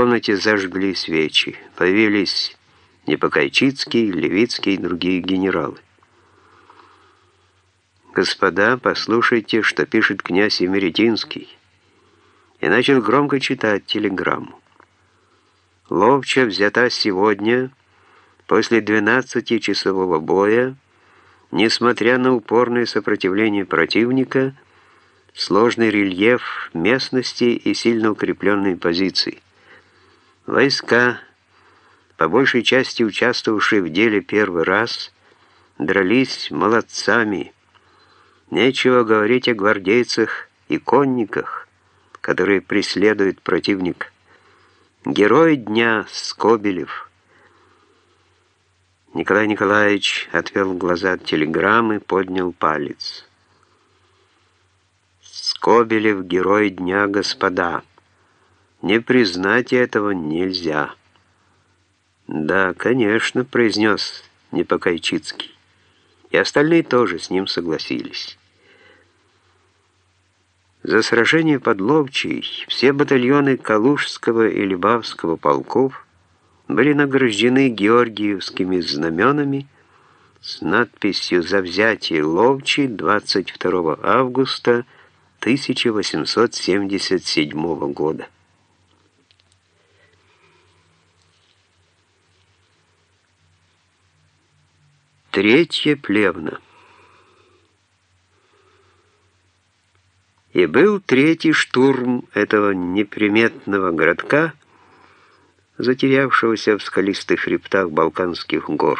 комнате зажгли свечи. Появились Непокайчицкий, Левицкий и другие генералы. «Господа, послушайте, что пишет князь Емеретинский». И начал громко читать телеграмму. Ловча взята сегодня, после 12-часового боя, несмотря на упорное сопротивление противника, сложный рельеф местности и сильно укрепленные позиции. Войска, по большей части участвовавшие в деле первый раз, дрались молодцами. Нечего говорить о гвардейцах и конниках, которые преследуют противник. Герой дня Скобелев. Николай Николаевич отвел глаза от телеграммы, поднял палец. Скобелев — герой дня, господа. Не признать этого нельзя. Да, конечно, произнес Непокайчицкий. И остальные тоже с ним согласились. За сражение под Ловчей все батальоны Калужского и Любавского полков были награждены георгиевскими знаменами с надписью «За взятие Ловчей 22 августа 1877 года». Третье плевна. И был третий штурм этого неприметного городка, затерявшегося в скалистых хребтах Балканских гор.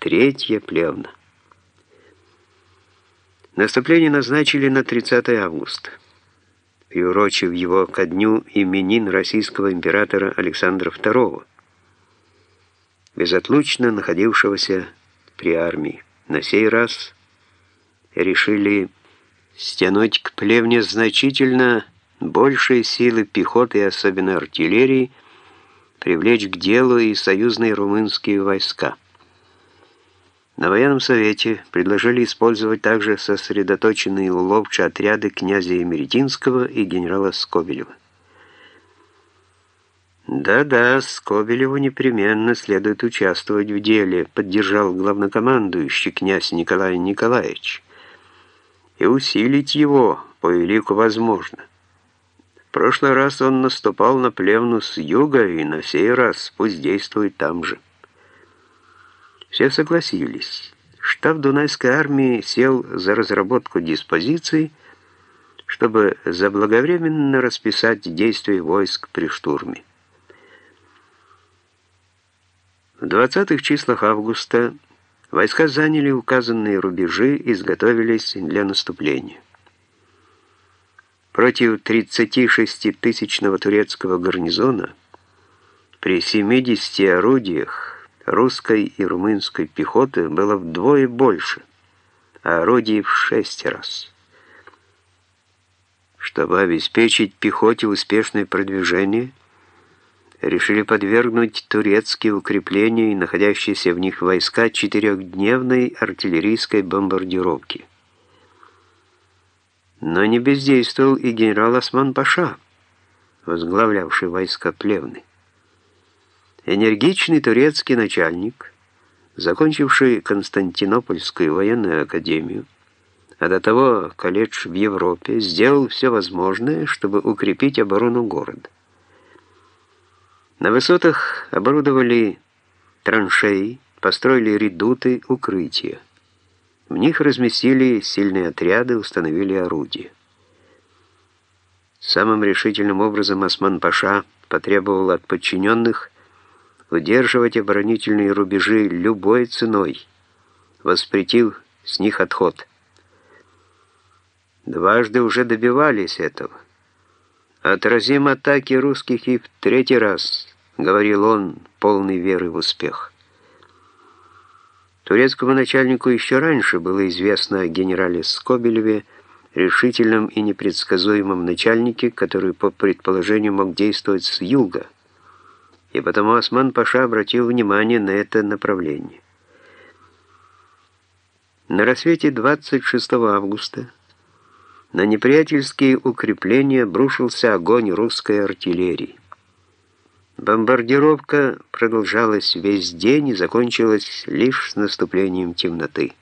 Третье плевна. Наступление назначили на 30 августа, приурочив его ко дню именин российского императора Александра II, безотлучно находившегося при армии. На сей раз решили стянуть к плевне значительно большие силы пехоты и особенно артиллерии, привлечь к делу и союзные румынские войска. На военном совете предложили использовать также сосредоточенные у Ловча отряды князя Емеретинского и генерала Скобелева. «Да-да, Скобелеву непременно следует участвовать в деле», поддержал главнокомандующий князь Николай Николаевич и усилить его по велику возможно. В прошлый раз он наступал на плевну с юга, и на сей раз пусть действует там же. Все согласились. Штаб Дунайской армии сел за разработку диспозиций, чтобы заблаговременно расписать действия войск при штурме. В 20-х числах августа Войска заняли указанные рубежи и изготовились для наступления. Против 36-тысячного турецкого гарнизона при 70 орудиях русской и румынской пехоты было вдвое больше, а орудий в шесть раз. Чтобы обеспечить пехоте успешное продвижение – решили подвергнуть турецкие укрепления и находящиеся в них войска четырехдневной артиллерийской бомбардировке. Но не бездействовал и генерал Осман-Паша, возглавлявший войска Плевны. Энергичный турецкий начальник, закончивший Константинопольскую военную академию, а до того колледж в Европе, сделал все возможное, чтобы укрепить оборону города. На высотах оборудовали траншеи, построили редуты, укрытия. В них разместили сильные отряды, установили орудия. Самым решительным образом Осман-Паша потребовал от подчиненных удерживать оборонительные рубежи любой ценой, воспретив с них отход. Дважды уже добивались этого. «Отразим атаки русских и в третий раз», — говорил он, полный веры в успех. Турецкому начальнику еще раньше было известно о генерале Скобелеве, решительном и непредсказуемом начальнике, который, по предположению, мог действовать с юга, и потому Осман-Паша обратил внимание на это направление. На рассвете 26 августа на неприятельские укрепления обрушился огонь русской артиллерии. Бомбардировка продолжалась весь день и закончилась лишь с наступлением темноты.